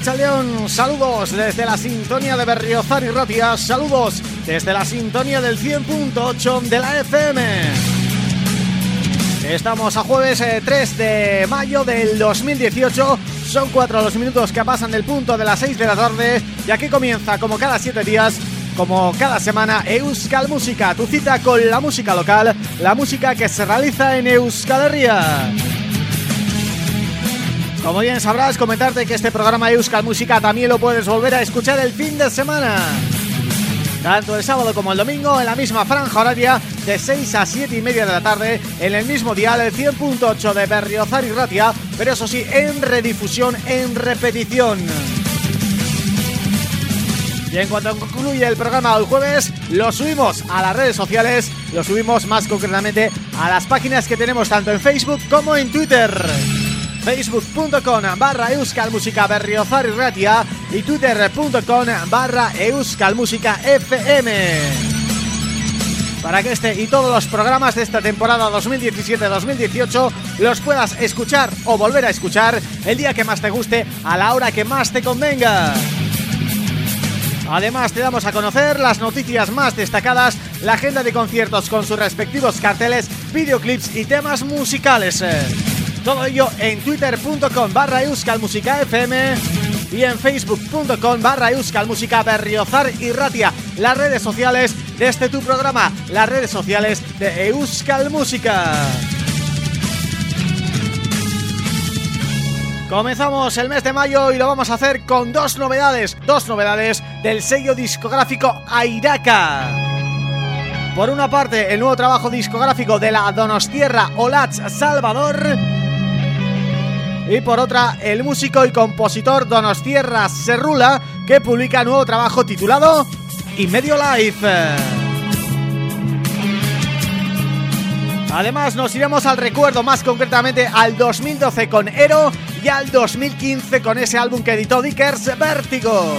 Arracha León, saludos desde la sintonía de Berriozar y Ratia, saludos desde la sintonía del 100.8 de la FM. Estamos a jueves 3 de mayo del 2018, son cuatro los minutos que pasan del punto de las 6 de la tarde y aquí comienza como cada siete días como cada semana Euskal Música, tu cita con la música local, la música que se realiza en Euskal Herria. Como bien sabrás, comentarte que este programa Euskal Música también lo puedes volver a escuchar el fin de semana. Tanto el sábado como el domingo en la misma franja horaria de 6 a 7 y media de la tarde en el mismo dial, el 100.8 de Berriozar y Ratia, pero eso sí, en redifusión, en repetición. Y en cuanto concluye el programa del jueves, lo subimos a las redes sociales, lo subimos más concretamente a las páginas que tenemos tanto en Facebook como en Twitter facebook.com barra euskalmusica berriozar ratia y twitter.com barra euskalmusica fm para que este y todos los programas de esta temporada 2017-2018 los puedas escuchar o volver a escuchar el día que más te guste, a la hora que más te convenga. Además te damos a conocer las noticias más destacadas, la agenda de conciertos con sus respectivos carteles, videoclips y temas musicales. Todo ello en twitter.com barra FM y en facebook.com barra euskalmusica berriozar y ratia, las redes sociales de este tu programa, las redes sociales de Euskal Música. Comenzamos el mes de mayo y lo vamos a hacer con dos novedades, dos novedades del sello discográfico Airaka. Por una parte, el nuevo trabajo discográfico de la Donostierra Olatz Salvador y por otra, el músico y compositor Donostierra Serrula que publica nuevo trabajo titulado Y Medio Life. Además nos iremos al recuerdo, más concretamente al 2012 con Ero y al 2015 con ese álbum que editó Dickers, Vértigo.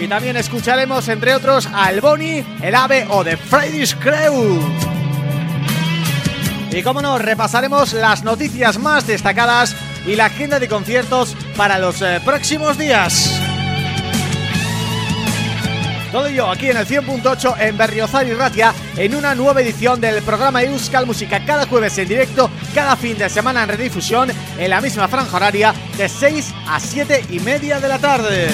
Y también escucharemos, entre otros, a El Boni, El Ave o The Friday's Crew. Y como no, repasaremos las noticias más destacadas y la agenda de conciertos para los eh, próximos días. Todo ello aquí en el 100.8 en Berriozar y Ratia en una nueva edición del programa Euskal Música cada jueves en directo, cada fin de semana en redifusión en la misma franja horaria de 6 a 7 y media de la tarde.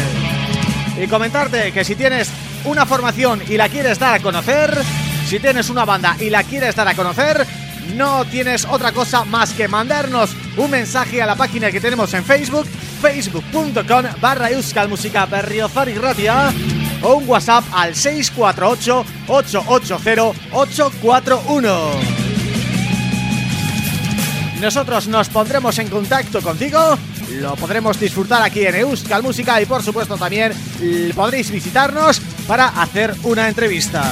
Y comentarte que si tienes una formación y la quieres dar a conocer, si tienes una banda y la quieres dar a conocer, no tienes otra cosa más que mandarnos un mensaje a la página que tenemos en Facebook, facebook.com barra Berriozar y Ratia o un WhatsApp al 648-880-841. Nosotros nos pondremos en contacto contigo, lo podremos disfrutar aquí en Euskal Música y por supuesto también podréis visitarnos para hacer una entrevista.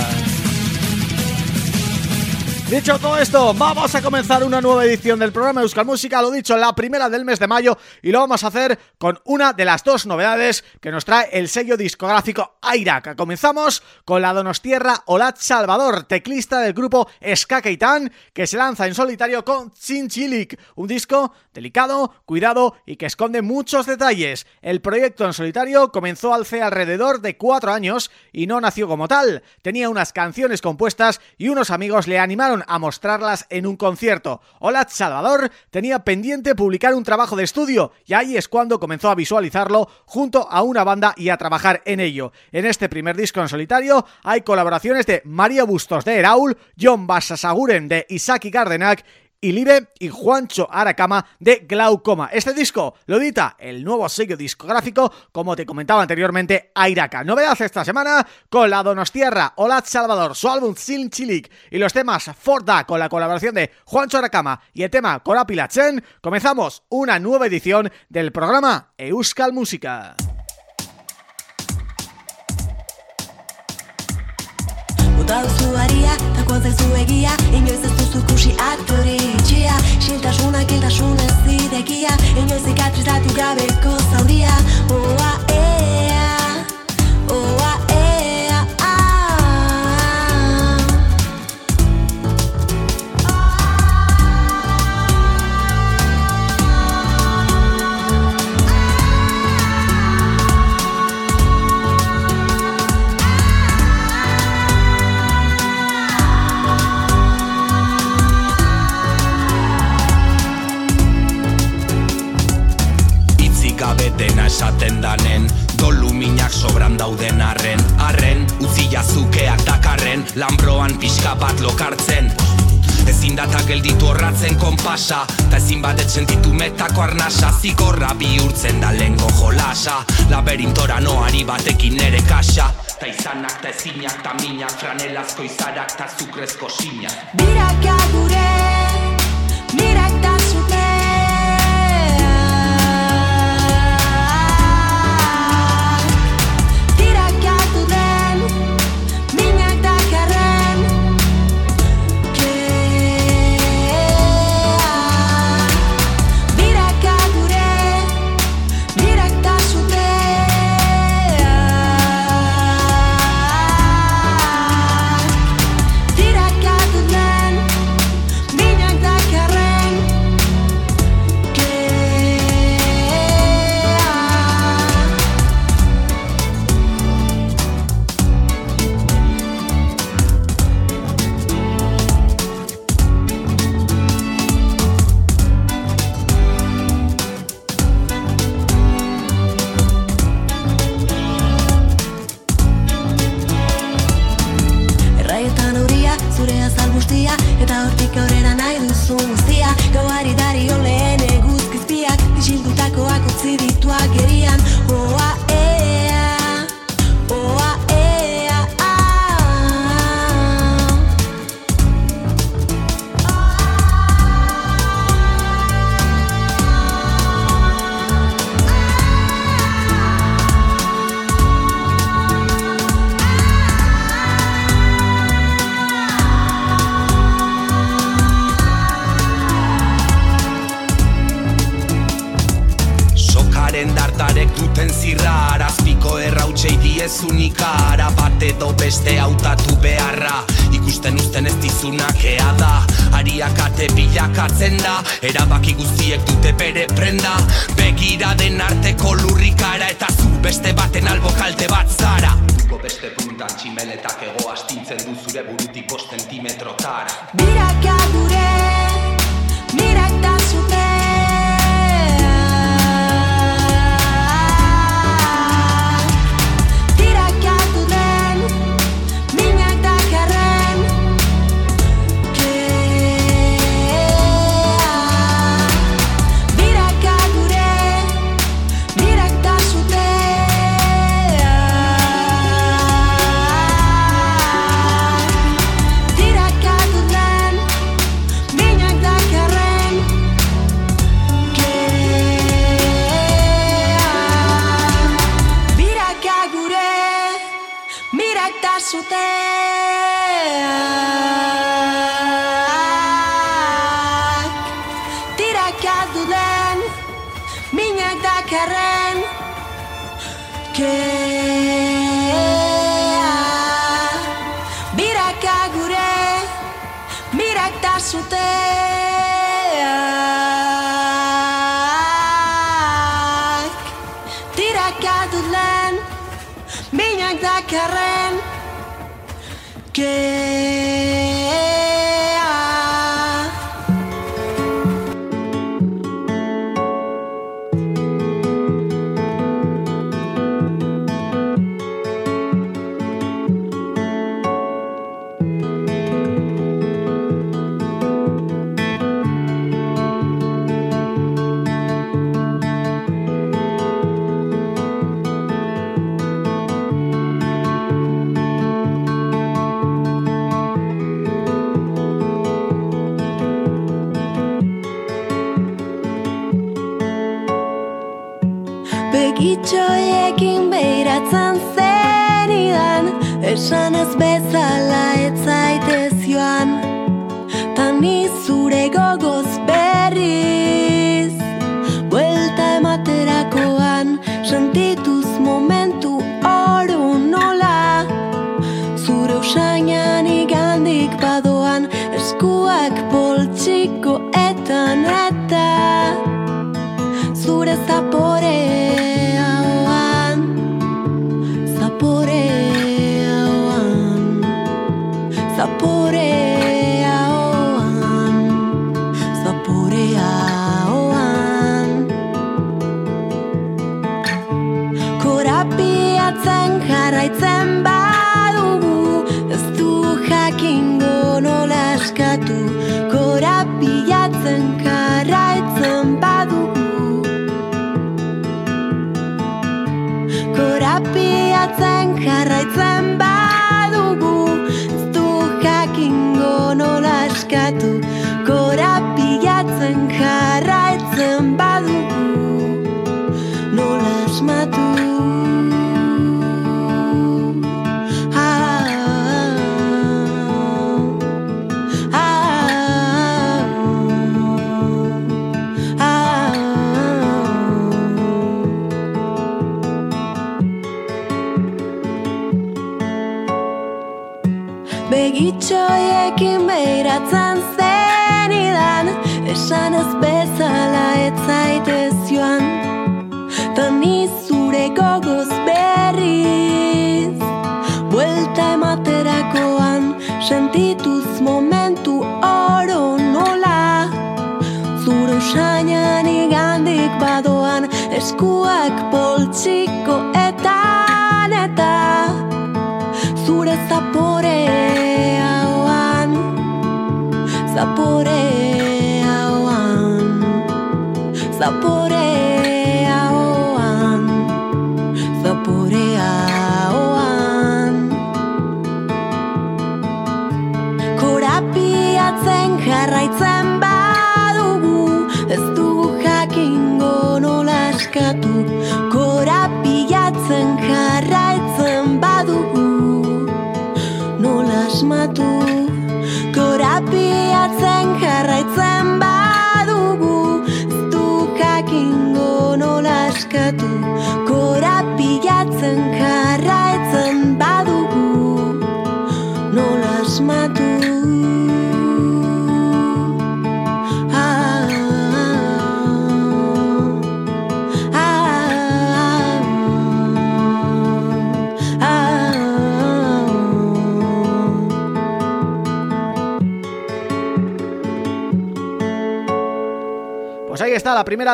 Dicho todo esto, vamos a comenzar una nueva edición del programa Euskal Música, lo dicho, la primera del mes de mayo y lo vamos a hacer con una de las dos novedades que nos trae el sello discográfico Airac. Comenzamos con la Donostierra Olat Salvador, teclista del grupo Ska que se lanza en solitario con Chinchilik, un disco delicado, cuidado y que esconde muchos detalles. El proyecto en solitario comenzó hace alrededor de cuatro años y no nació como tal. Tenía unas canciones compuestas y unos amigos le animaron a mostrarlas en un concierto. Olat Salvador tenía pendiente publicar un trabajo de estudio y ahí es cuando comenzó a visualizarlo junto a una banda y a trabajar en ello. En este primer disco en solitario hay colaboraciones de María Bustos de Eraul, John Basasaguren de Isaki Gardenac Ilibe y Juancho Aracama de Glaucoma. Este disco lo edita el nuevo sello discográfico, como te comentaba anteriormente, Airaka. Novedad esta semana con la Donostierra, Olat Salvador, su álbum Sin Chilik y los temas Forda con la colaboración de Juancho Aracama y el tema Corapilachen, comenzamos una nueva edición del programa Euskal Música. Tako zaizu egia Inoiz ez duzu kusi aktore itxia Xiltasuna, kiltasun ez zidekia Inoiz ikatrizatu gabeko zauria. Oa, ea, konpasa Ta ezin bat etxentitu metako arnasa. Zigorra bihurtzen da lengo jolasa. Laberintora noari batekin nere kasa. Ta izanak, ta ezinak, ta minak Franelazko izarak, ta zukrezko sinak. Biraka gure, ez unika ara bat edo beste hautatu beharra. Ikusten uzten ez dizunak ea da Ariak ate bilakatzen da Erabaki guztiek dute bere prenda. Begira den arteko lurrikara Eta zu beste baten albo kalte bat zara. Beste puntan tximeletak egoa astintzen du zure burutik bost zentimetrotara Bira Przełyszane z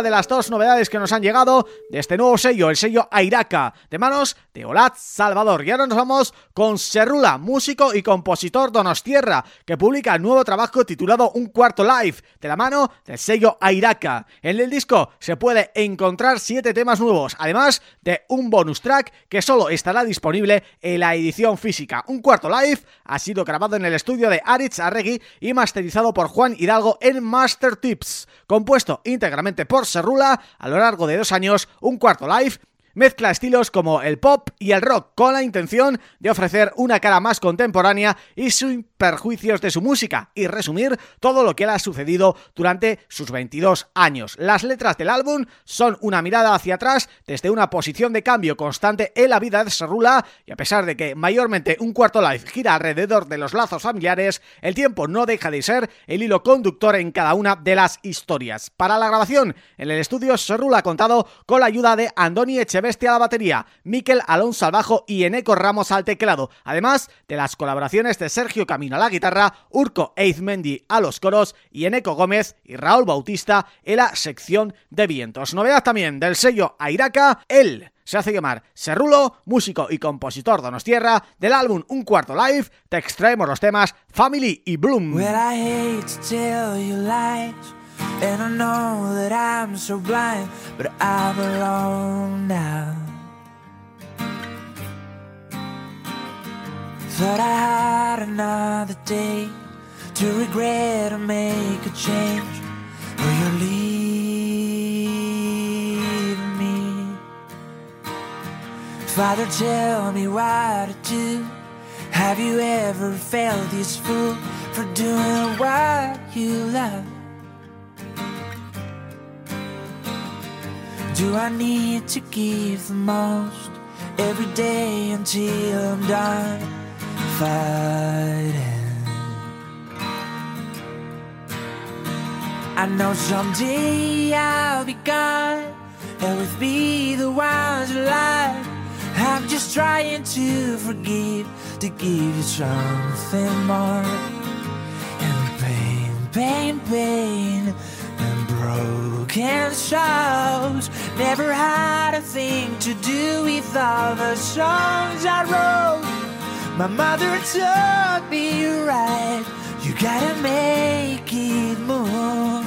de las dos novedades que nos han llegado de este nuevo sello, el sello Airaca, de manos de Olat Salvador. Y ahora nos vamos con Serrula, músico y compositor donostierra, que publica el nuevo trabajo titulado Un Cuarto Live, de la mano del sello Airaca. En el disco se puede encontrar siete temas nuevos, además de un bonus track que solo estará disponible en la edición física. Un Cuarto Live ha sido grabado en el estudio de Aritz Arregui y masterizado por Juan Hidalgo en Master Tips. Compuesto íntegramente por Serrula, a lo largo de dos años, un cuarto live Mezcla estilos como el pop y el rock con la intención de ofrecer una cara más contemporánea y sin perjuicios de su música y resumir todo lo que le ha sucedido durante sus 22 años. Las letras del álbum son una mirada hacia atrás desde una posición de cambio constante en la vida de Serrula y a pesar de que mayormente un cuarto live gira alrededor de los lazos familiares, el tiempo no deja de ser el hilo conductor en cada una de las historias. Para la grabación en el estudio Serrula ha contado con la ayuda de Andoni Echeverría Bestia a la batería, Miquel Alonso al bajo y Eneco Ramos al teclado, además de las colaboraciones de Sergio Camino a la guitarra, Urco Eizmendi a los coros y Eneco Gómez y Raúl Bautista en la sección de vientos. Novedad también del sello Airaca, él se hace llamar Serrulo, músico y compositor donostierra, del álbum Un Cuarto Live, te extraemos los temas Family y Bloom. And I know that I'm so blind, but I'm alone now. Thought I had another day to regret or make a change. Will you leave me? Father, tell me what to do. Have you ever felt this fool for doing what you love? Do I need to give the most every day until I'm done fighting? I know someday I'll be gone, and with me the ones alive. I'm just trying to forgive, to give you something more. And pain, pain, pain and broken souls never had a thing to do with all the songs I wrote. My mother taught me right, you gotta make it move.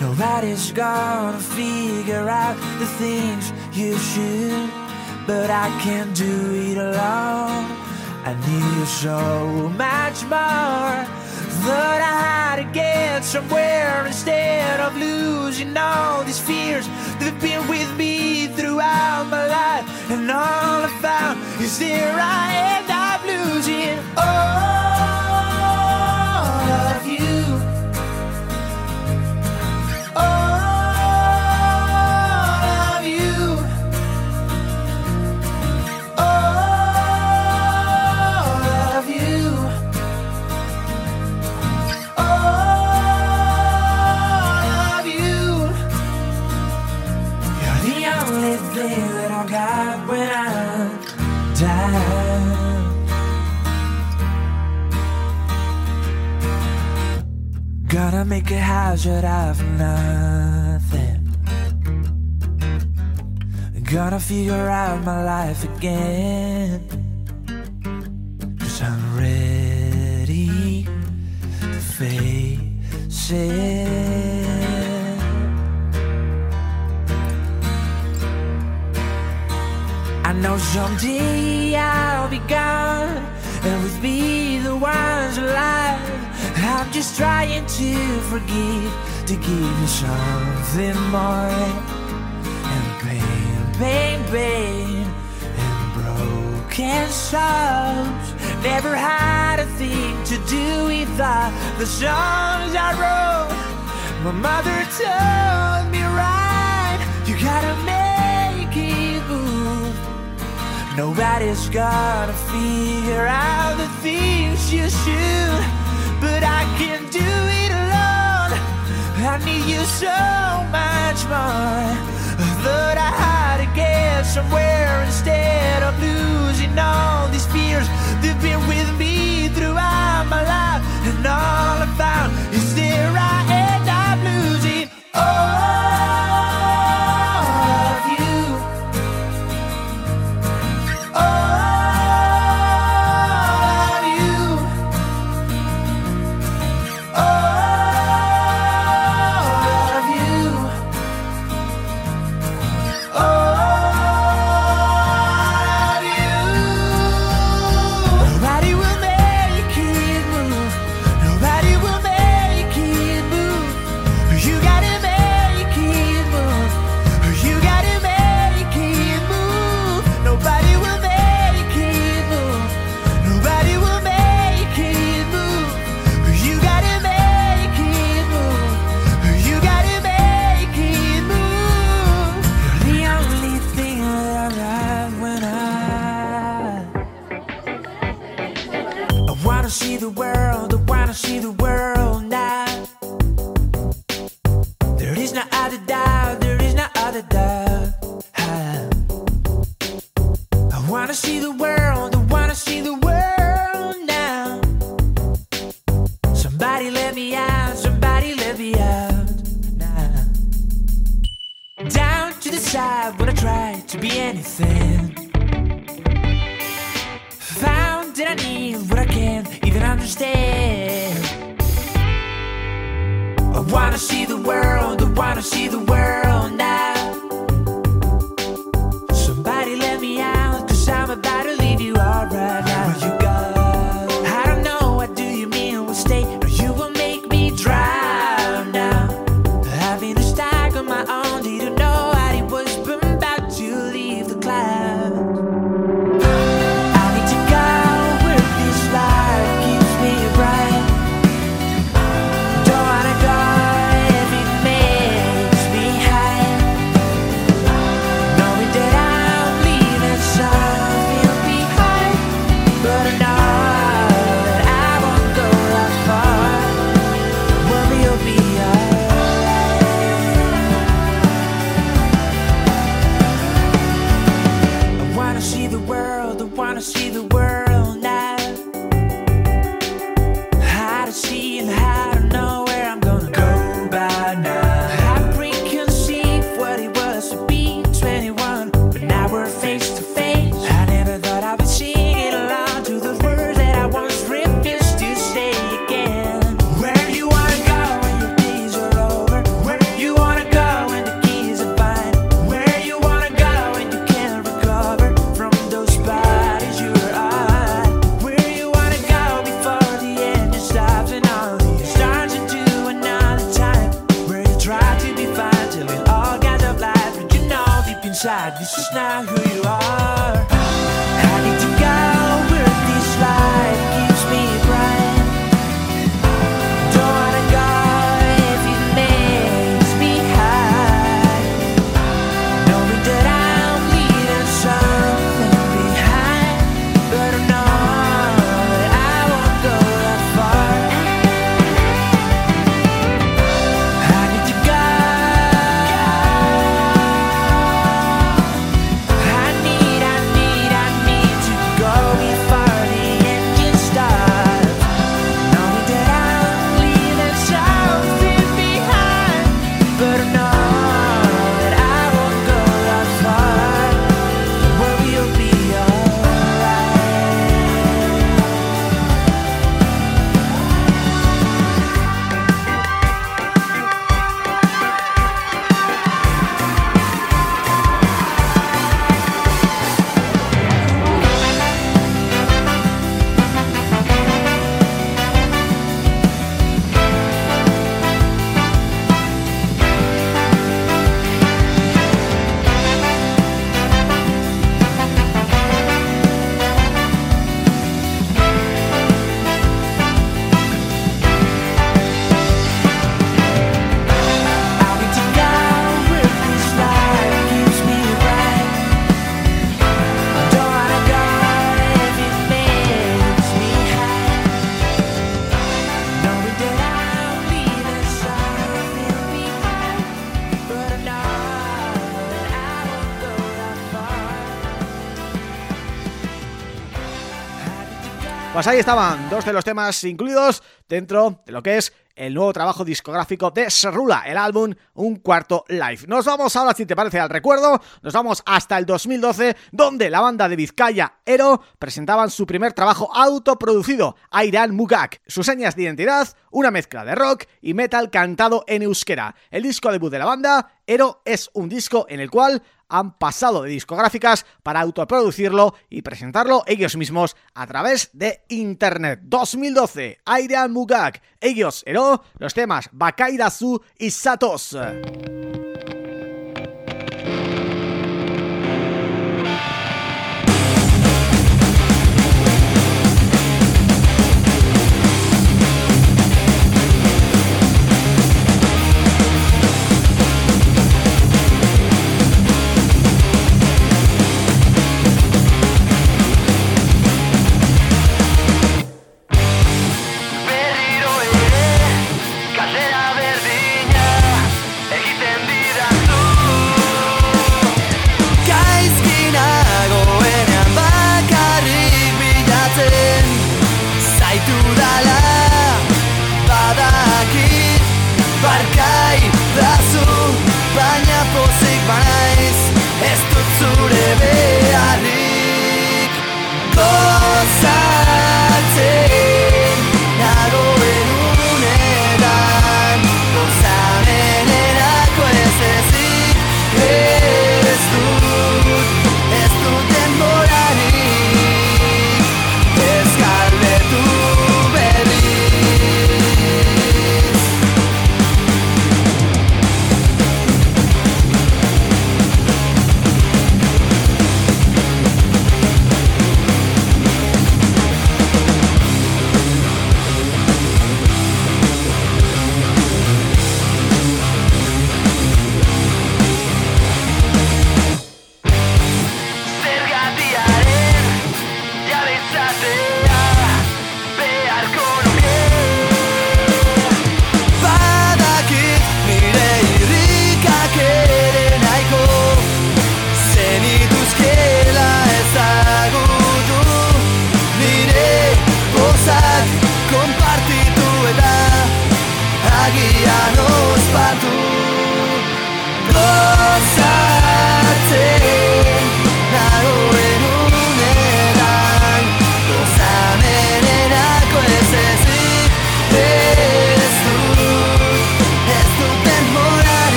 Nobody's gonna figure out the things you should, but I can't do it alone. I need you so much more. Thought I had to get somewhere of losing all these fears that have been with me throughout my life. And all I found is there I end a hazard out nothing. Gonna figure out my life again. Cause I'm ready to face it. I know someday I'll be gone, and with me the ones alive. I'm just trying to forgive, to give you something more. And pain, pain, pain, and broken songs. never had a thing to do with all the songs I wrote. My mother told me right, you gotta make it move. Nobody's gonna figure out the things you should but I can't do it alone. I need you so much more. Thought I had to get somewhere instead of losing all these fears that've been with me throughout my life. And all I found is Pues ahí estaban dos de los temas incluidos dentro de lo que es el nuevo trabajo discográfico de Serrula, el álbum Un Cuarto Live. Nos vamos ahora, si te parece, al recuerdo, nos vamos hasta el 2012, donde la banda de Vizcaya, Ero, presentaban su primer trabajo autoproducido, Airan Mugak. Sus señas de identidad, una mezcla de rock y metal cantado en euskera. El disco debut de la banda, Ero, es un disco en el cual han pasado de discográficas para autoproducirlo y presentarlo ellos mismos a través de internet. 2012, Airean Mugak, ellos Ero, los temas Bakaidazu y Satos.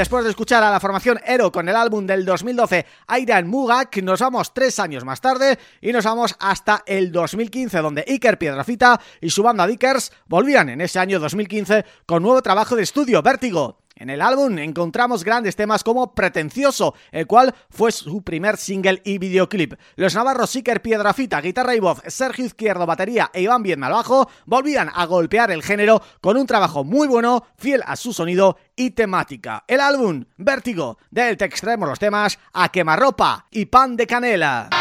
Después de escuchar a la formación Ero con el álbum del 2012 Airan Mugak, nos vamos tres años más tarde y nos vamos hasta el 2015 donde Iker Piedrafita y su banda Dickers volvían en ese año 2015 con nuevo trabajo de estudio, Vértigo. En el álbum encontramos grandes temas como Pretencioso, el cual fue su primer single y videoclip. Los navarros Iker Piedrafita, guitarra y voz, Sergio Izquierdo, batería e Iván al bajo volvían a golpear el género con un trabajo muy bueno, fiel a su sonido y temática. El álbum Vértigo, del te extraemos los temas A Quemarropa y Pan de Canela.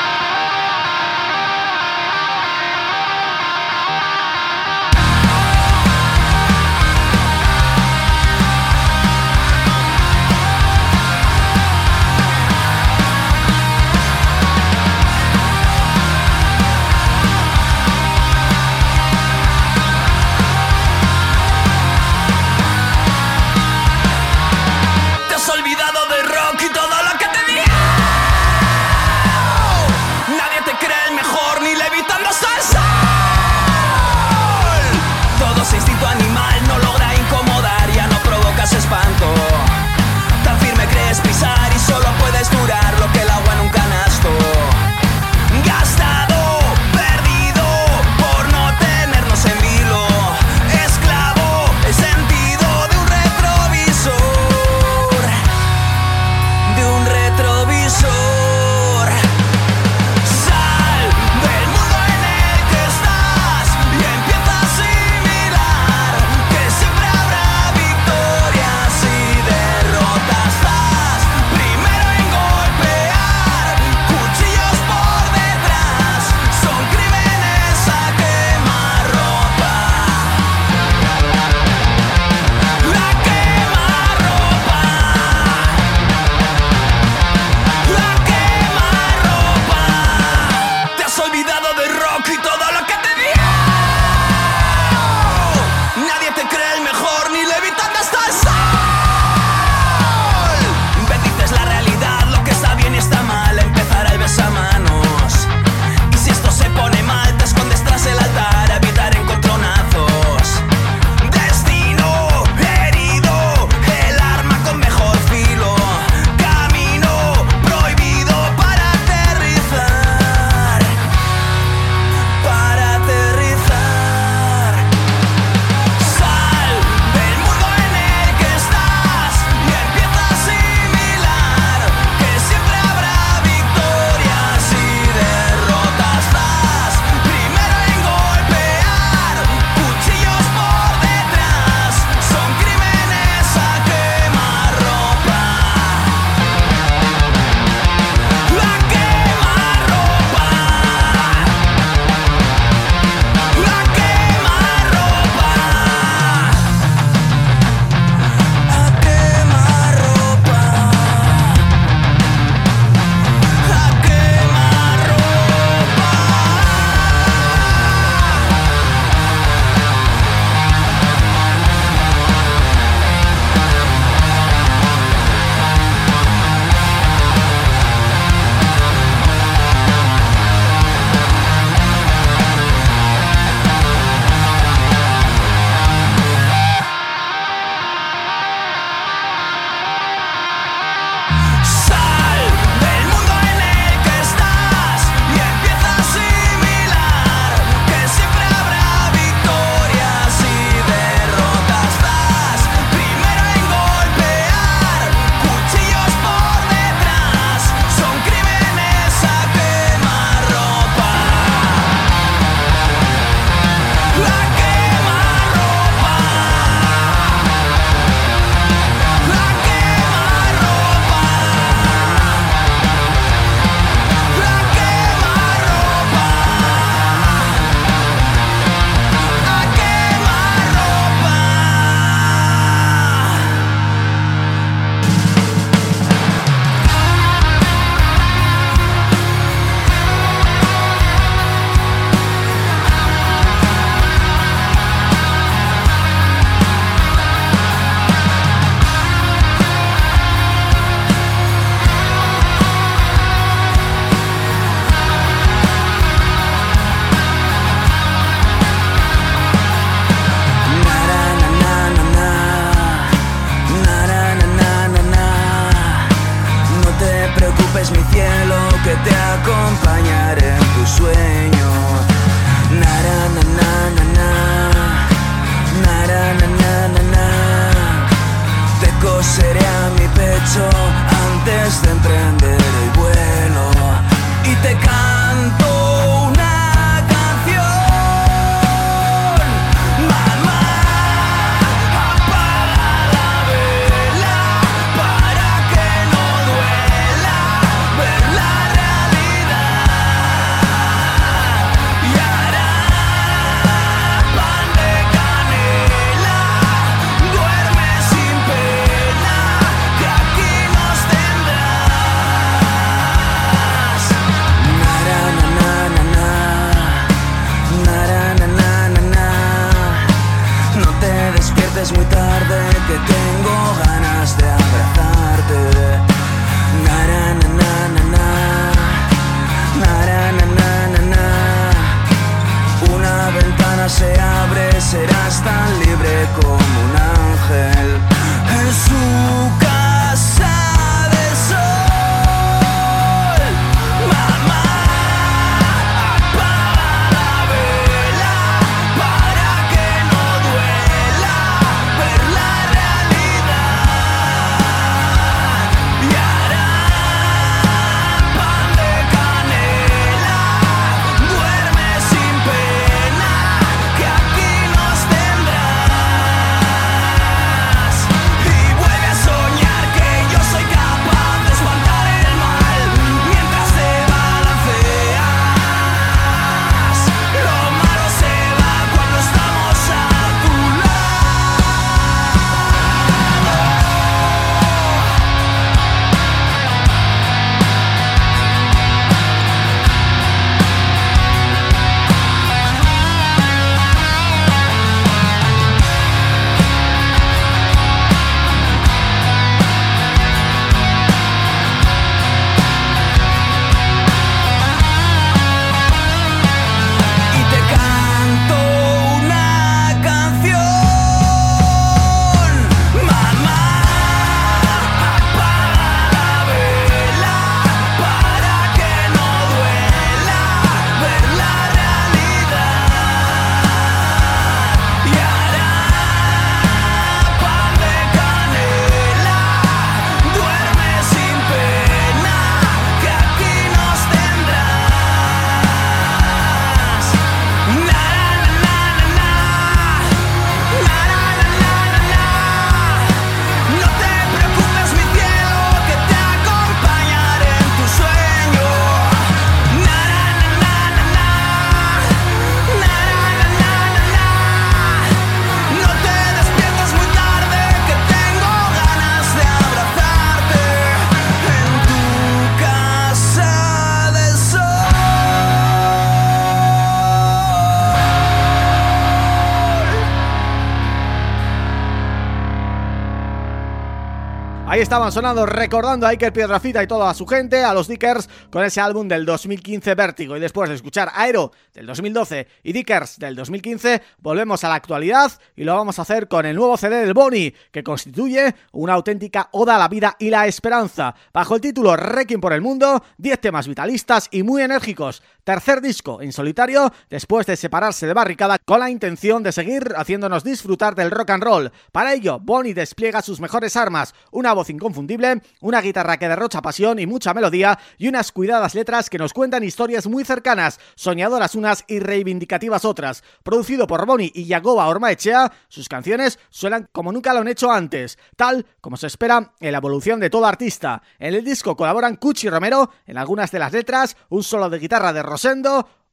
Estaban sonando, recordando a Iker Piedrafita y toda su gente, a los Dickers, con ese álbum del 2015 Vértigo. Y después de escuchar Aero del 2012 y Dickers del 2015, volvemos a la actualidad y lo vamos a hacer con el nuevo CD del Boni, que constituye una auténtica oda a la vida y la esperanza. Bajo el título Requiem por el Mundo, 10 temas vitalistas y muy enérgicos. Tercer disco en solitario, después de separarse de Barricada con la intención de seguir haciéndonos disfrutar del rock and roll. Para ello, Bonnie despliega sus mejores armas, una voz inconfundible, una guitarra que derrocha pasión y mucha melodía y unas cuidadas letras que nos cuentan historias muy cercanas, soñadoras unas y reivindicativas otras. Producido por Bonnie y Yagoba Ormaechea, sus canciones suenan como nunca lo han hecho antes, tal como se espera en la evolución de todo artista. En el disco colaboran Cuchi Romero, en algunas de las letras, un solo de guitarra de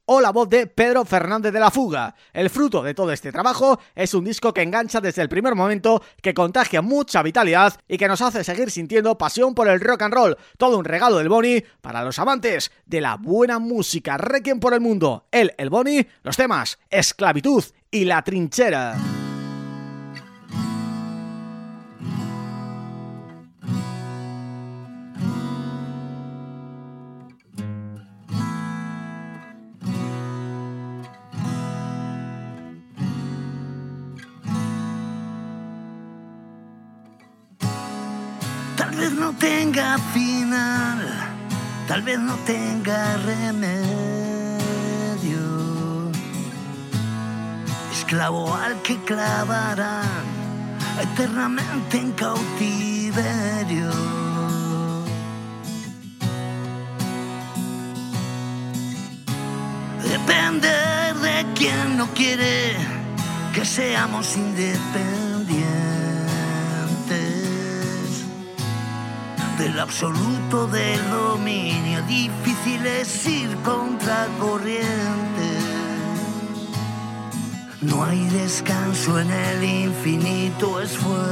O la voz de Pedro Fernández de la Fuga. El fruto de todo este trabajo es un disco que engancha desde el primer momento, que contagia mucha vitalidad y que nos hace seguir sintiendo pasión por el rock and roll. Todo un regalo del Boni para los amantes de la buena música. Requiem por el mundo. El, el Boni, los temas Esclavitud y La Trinchera. Tenga final tal vez no tenga remedio. Esclavo al que clavarán eternamente en cautiverio. Depender de quien no quiere que seamos independientes del absoluto del dominio. Difícil es ir contra corriente. No hay descanso en el infinito esfuerzo.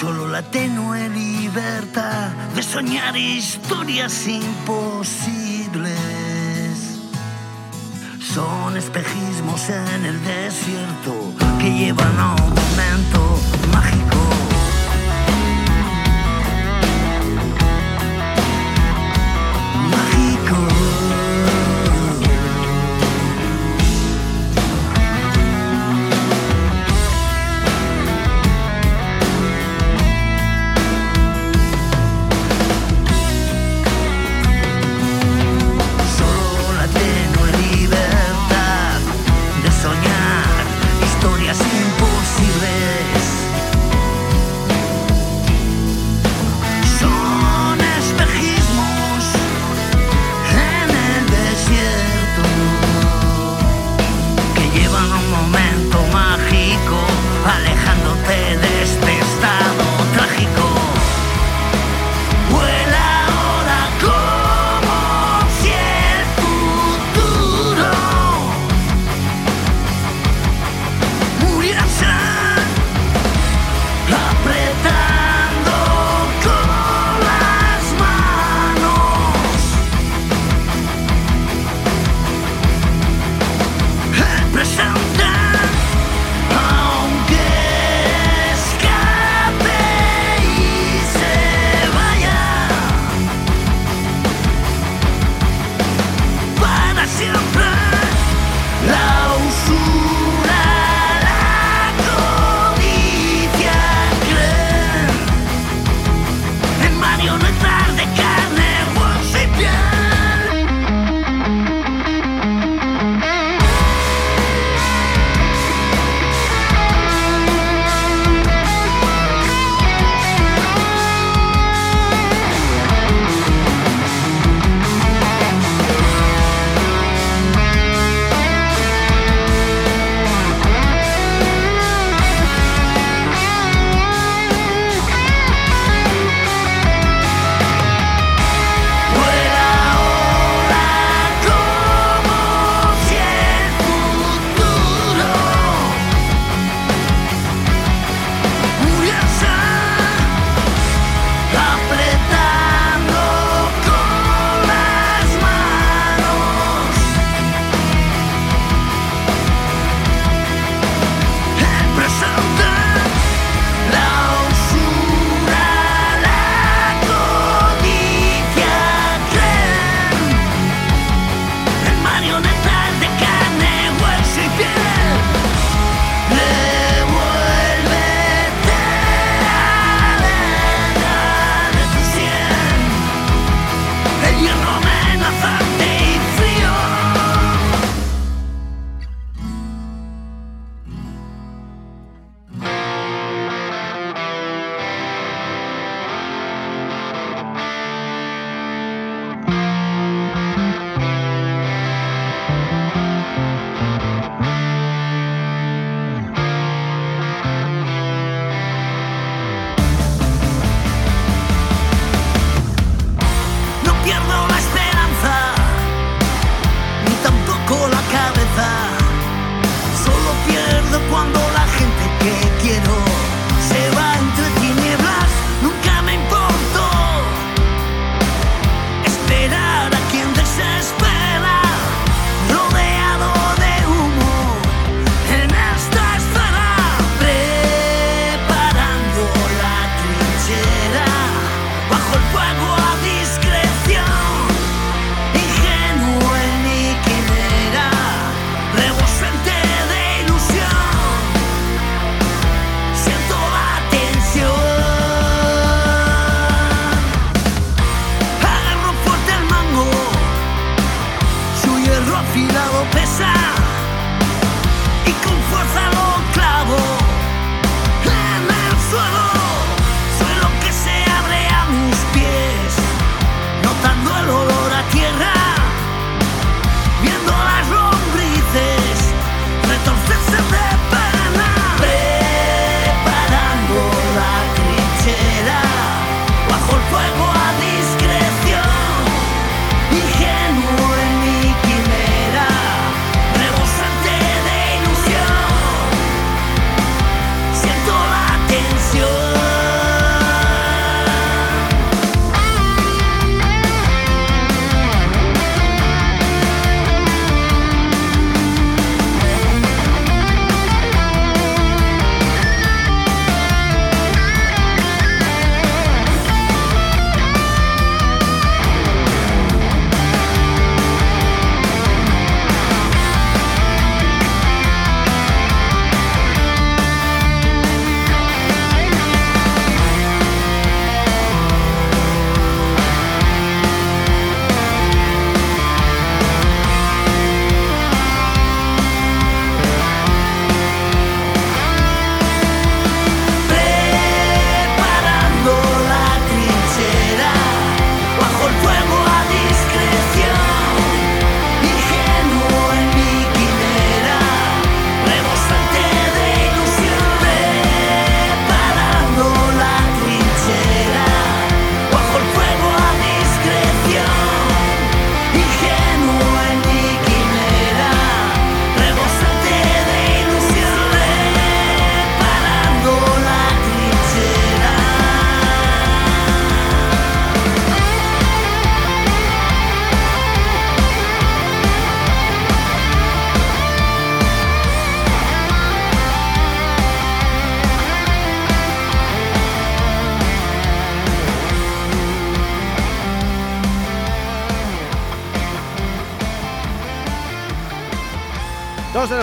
Solo la tenue libertad de soñar historias imposibles. Son espejismos en el desierto que llevan a un momento mágico.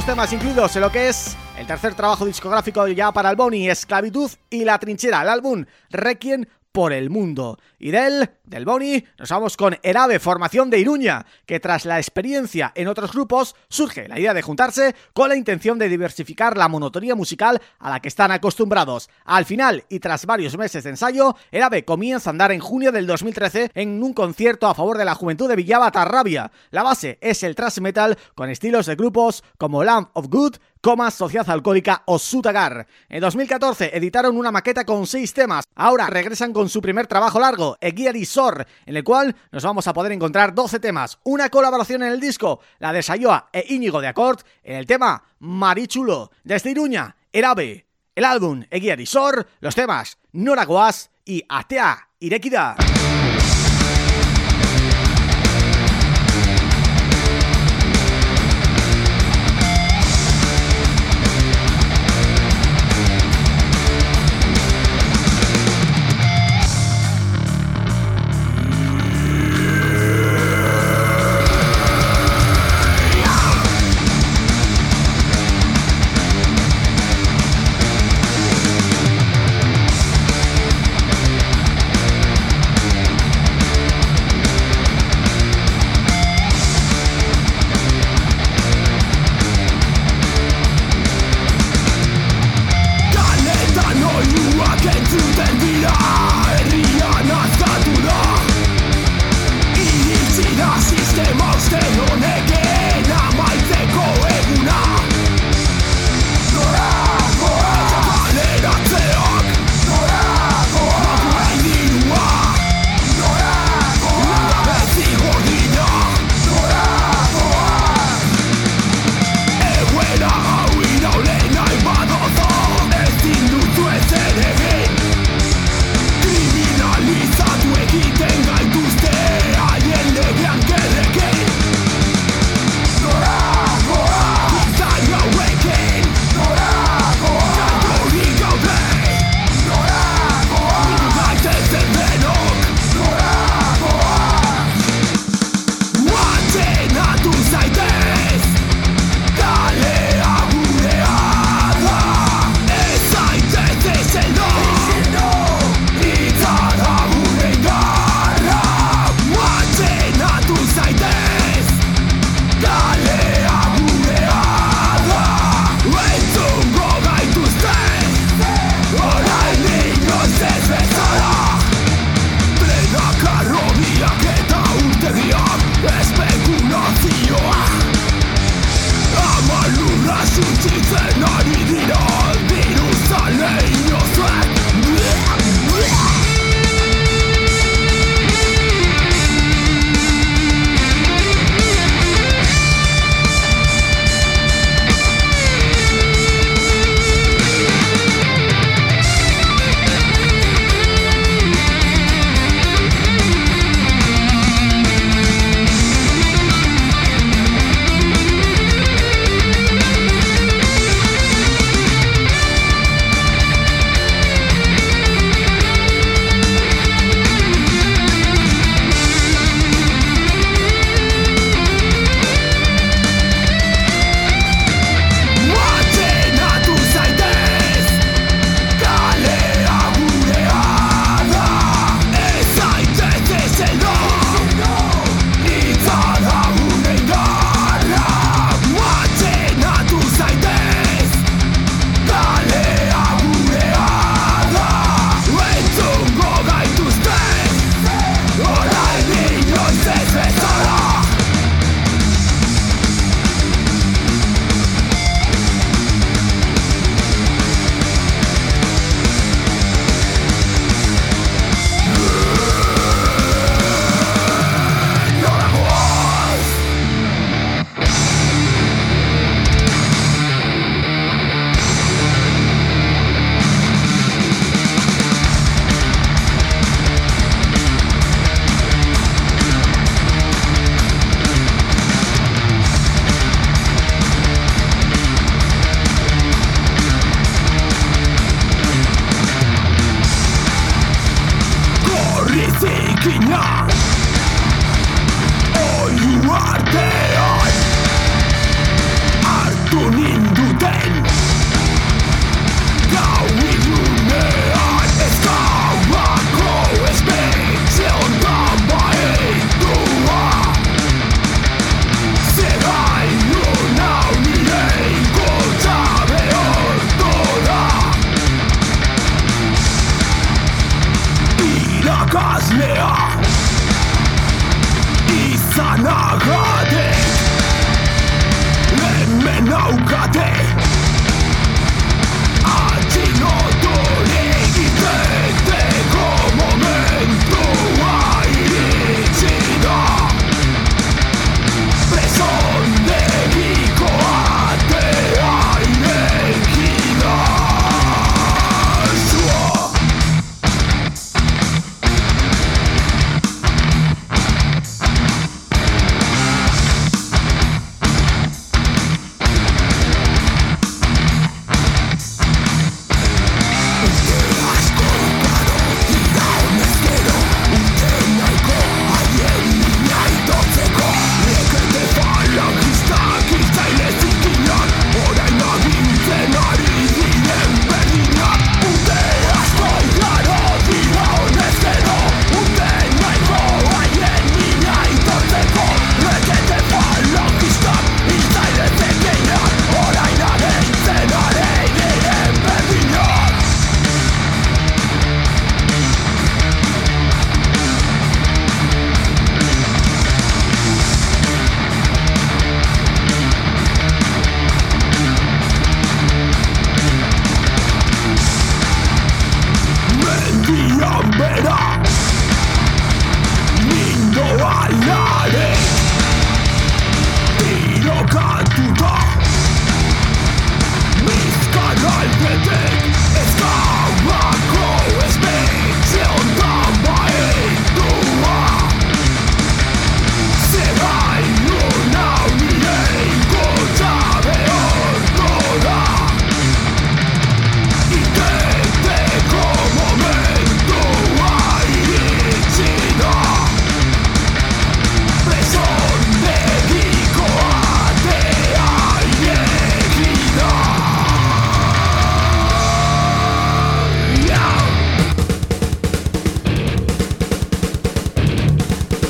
Temas incluidos en lo que es el tercer trabajo discográfico ya para el Boni, Esclavitud y La Trinchera, el álbum Requiem por el mundo. Y del, del Boni, nos vamos con Erabe, formación de Iruña, que tras la experiencia en otros grupos, surge la idea de juntarse con la intención de diversificar la monotonía musical a la que están acostumbrados. Al final, y tras varios meses de ensayo, Erabe comienza a andar en junio del 2013 en un concierto a favor de la juventud de Villaba Tarrabia. La base es el thrash metal con estilos de grupos como Lamb of Good, Comas, Sociedad Alcohólica o Sutagar. En 2014 editaron una maqueta con seis temas. Ahora regresan con su primer trabajo largo, Eguiari Sor, en el cual nos vamos a poder encontrar 12 temas. Una colaboración en el disco, la de Sayoa e Íñigo de Acord, en el tema Marichulo. Desde Iruña, Erabe. El álbum Eguiari Sor, los temas Noragoaz y Atea Irekida.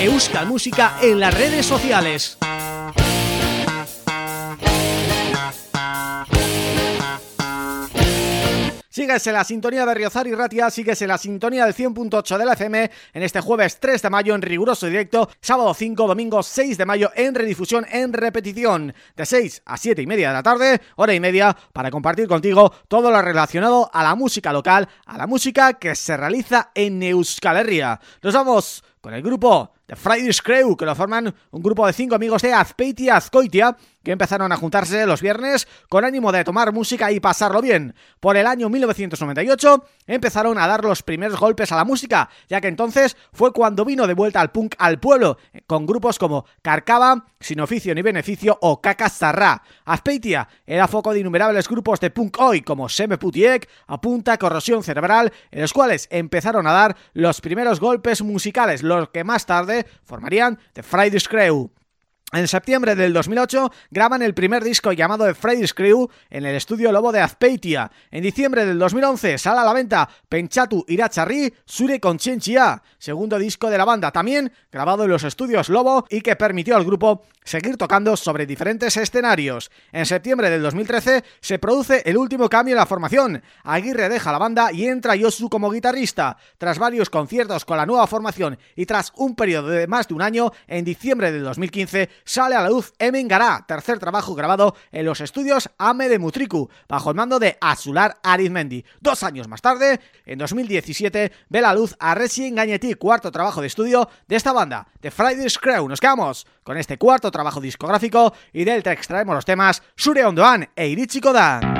Euskal Música en las redes sociales. Síguese la sintonía de Riozar y Ratia, síguese la sintonía del 100.8 de la FM en este jueves 3 de mayo en riguroso directo, sábado 5, domingo 6 de mayo en redifusión, en repetición, de 6 a 7 y media de la tarde, hora y media, para compartir contigo todo lo relacionado a la música local, a la música que se realiza en Euskal Herria. Nos vamos con el grupo Friday's Crew, que lo forman un grupo de cinco amigos de Azpeitia Azcoitia, que empezaron a juntarse los viernes con ánimo de tomar música y pasarlo bien. Por el año 1998 empezaron a dar los primeros golpes a la música, ya que entonces fue cuando vino de vuelta al punk al pueblo, con grupos como Carcaba, Sin Oficio ni Beneficio o Cacastarra. Azpeitia era foco de innumerables grupos de punk hoy, como Seme Putiek, Apunta, Corrosión Cerebral, en los cuales empezaron a dar los primeros golpes musicales, los que más tarde formarían The Friday's Crew. En septiembre del 2008 graban el primer disco llamado The Freddy's Crew en el estudio Lobo de Azpeitia. En diciembre del 2011 sale a la venta Penchatu Iracharri Sure Conchenchia, segundo disco de la banda, también grabado en los estudios Lobo y que permitió al grupo seguir tocando sobre diferentes escenarios. En septiembre del 2013 se produce el último cambio en la formación. Aguirre deja la banda y entra Yosu como guitarrista. Tras varios conciertos con la nueva formación y tras un periodo de más de un año, en diciembre del 2015 sale a la luz Emengará, tercer trabajo grabado en los estudios Ame de Mutriku, bajo el mando de Azular Arizmendi. Dos años más tarde, en 2017, ve la luz a Resi Gañetí, cuarto trabajo de estudio de esta banda, The Friday's Crew. Nos quedamos con este cuarto trabajo discográfico y del que extraemos los temas Sure Ondoan e Irichi Kodan.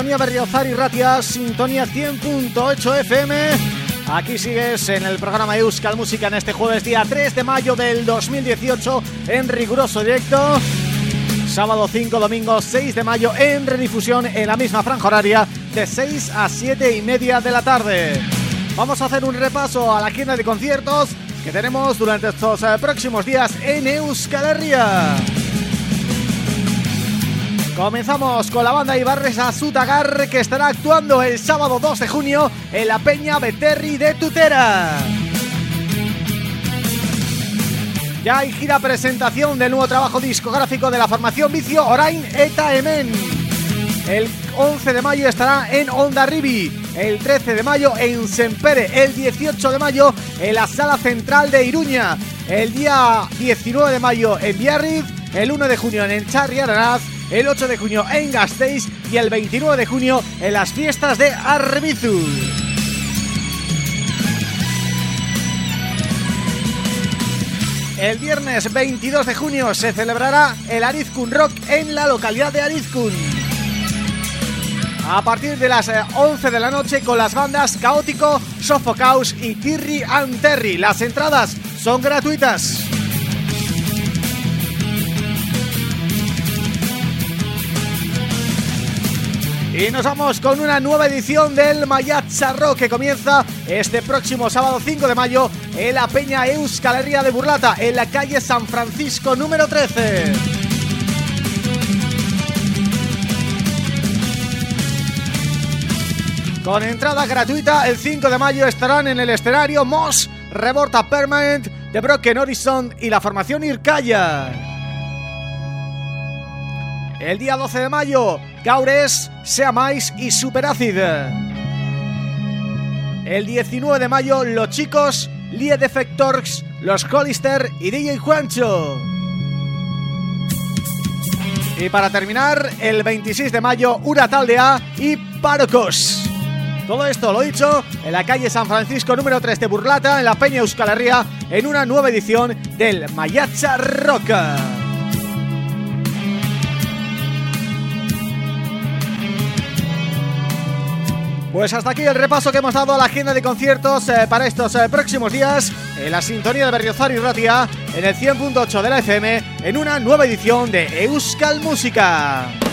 Sintonía Berriozar y Ratia, Sintonía 100.8 FM. Aquí sigues en el programa Euskal Música en este jueves día 3 de mayo del 2018 en riguroso directo. Sábado 5, domingo 6 de mayo en redifusión en la misma franja horaria de 6 a 7 y media de la tarde. Vamos a hacer un repaso a la agenda de conciertos que tenemos durante estos eh, próximos días en Euskal Herria. Comenzamos con la banda Ibarres Azutagar que estará actuando el sábado 2 de junio en la Peña Beterri de Tutera. Ya hay gira presentación del nuevo trabajo discográfico de la formación Vicio Orain Eta Emen. El 11 de mayo estará en Onda Ribi, el 13 de mayo en Sempere, el 18 de mayo en la Sala Central de Iruña, el día 19 de mayo en Biarritz, el 1 de junio en Encharri Araraz el 8 de junio en Gasteiz y el 29 de junio en las fiestas de Arbizu. El viernes 22 de junio se celebrará el Arizkun Rock en la localidad de Arizkun. A partir de las 11 eh, de la noche con las bandas Caótico, Sofocaus y Tirri and Terry. Las entradas son gratuitas. Y nos vamos con una nueva edición del Mayatza Rock que comienza este próximo sábado 5 de mayo en la Peña Euskal Herria de Burlata, en la calle San Francisco número 13. Con entrada gratuita, el 5 de mayo estarán en el escenario Moss, Reborta Permanent, de Broken Horizon y la formación Irkaya. El día 12 de mayo, Gaures, Seamais y Superacid. El 19 de mayo, Los Chicos, Lie Defectorx, Los Hollister y DJ Juancho. Y para terminar, el 26 de mayo, Urataldea y Parocos. Todo esto, lo dicho, en la calle San Francisco número 3 de Burlata, en la Peña Euskal Herria, en una nueva edición del Mayacha Roca. Pues hasta aquí el repaso que hemos dado a la agenda de conciertos eh, para estos eh, próximos días en la sintonía de Berriozar y Ratia en el 100.8 de la FM en una nueva edición de Euskal Música.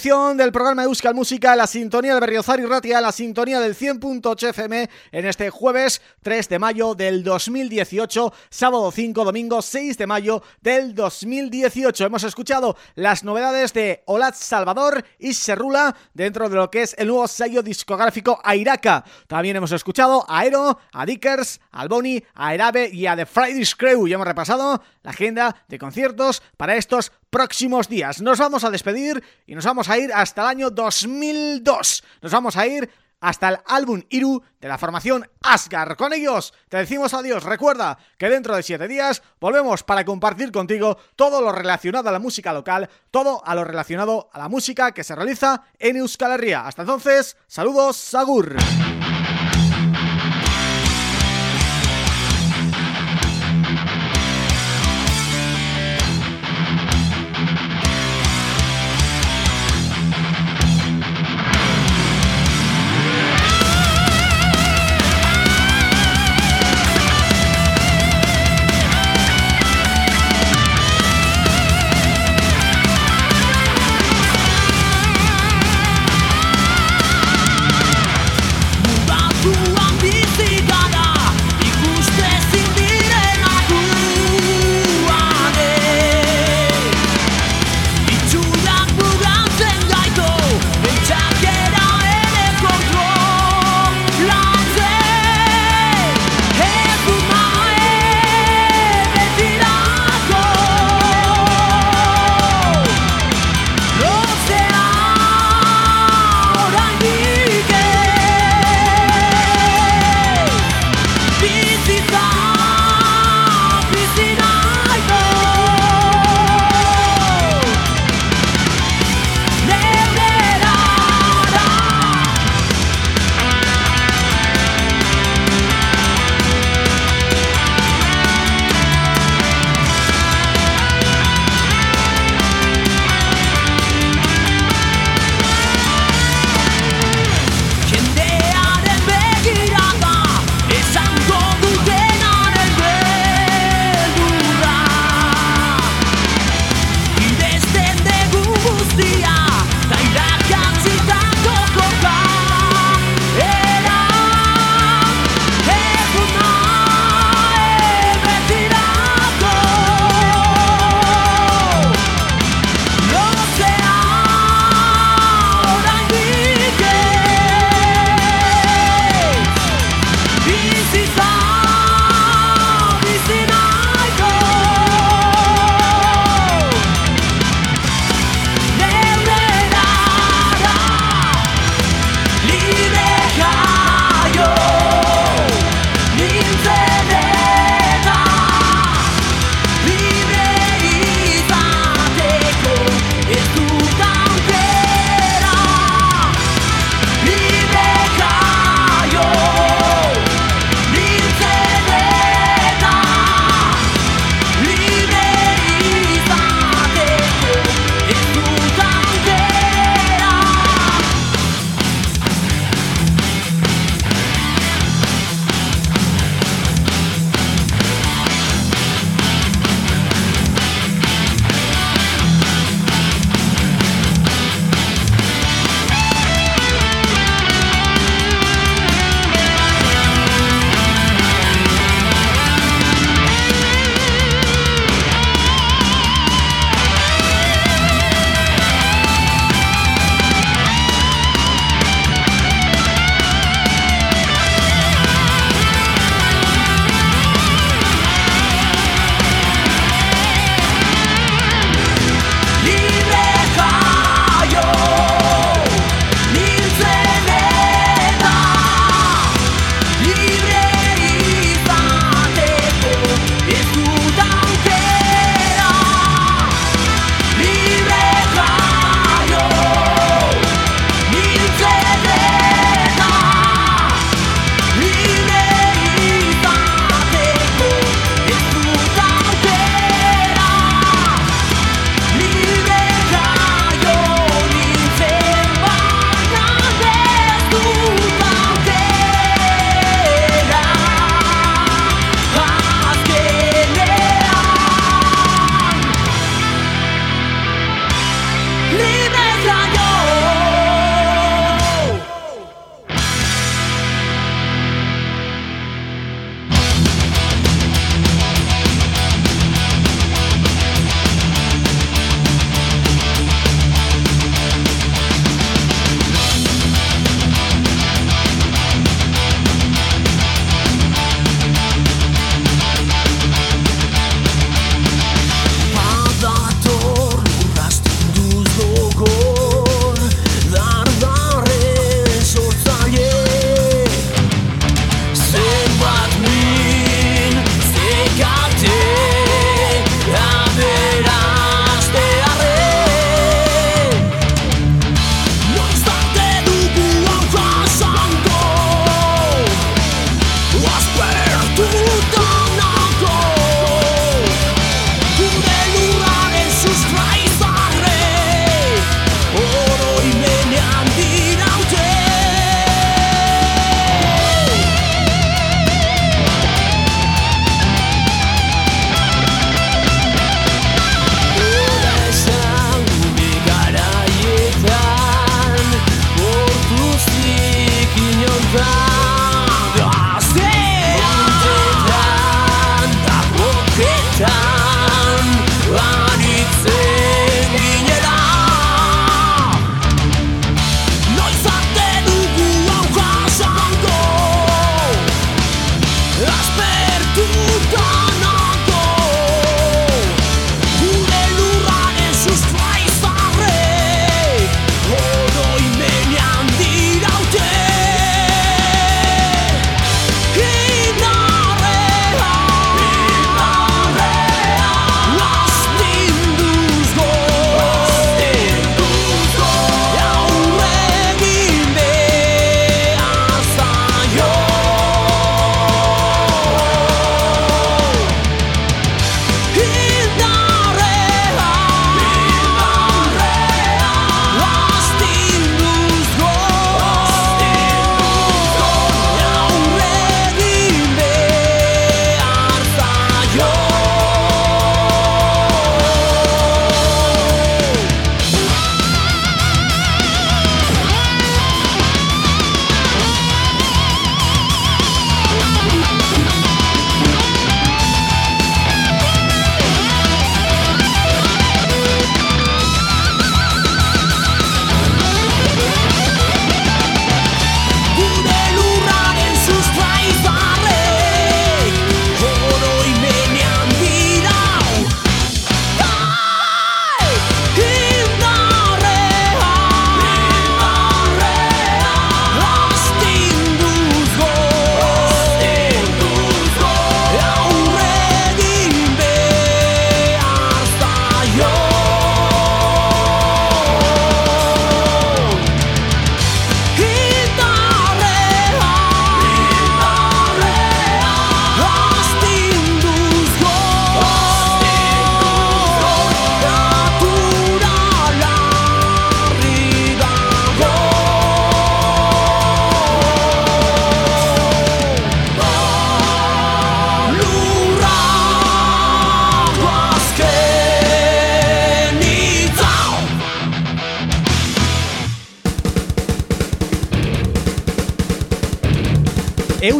Del programa Euskal Música, la sintonía de Berriozar y Ratia, la sintonía del 100.8 FM en este jueves 3 de mayo del 2018, sábado 5, domingo 6 de mayo del 2018. Hemos escuchado las novedades de Olat Salvador y Serrula dentro de lo que es el nuevo sello discográfico Airaka. También hemos escuchado a Aero, a Dickers, a Alboni, a Erabe y a The Friday's Crew. Y hemos repasado la agenda de conciertos para estos próximos días. Nos vamos a despedir y nos vamos a ir hasta el año 2002. Nos vamos a ir hasta el álbum Iru de la formación Asgar. Con ellos te decimos adiós. Recuerda que dentro de siete días volvemos para compartir contigo todo lo relacionado a la música local, todo a lo relacionado a la música que se realiza en Euskal Herria. Hasta entonces, saludos, Sagur.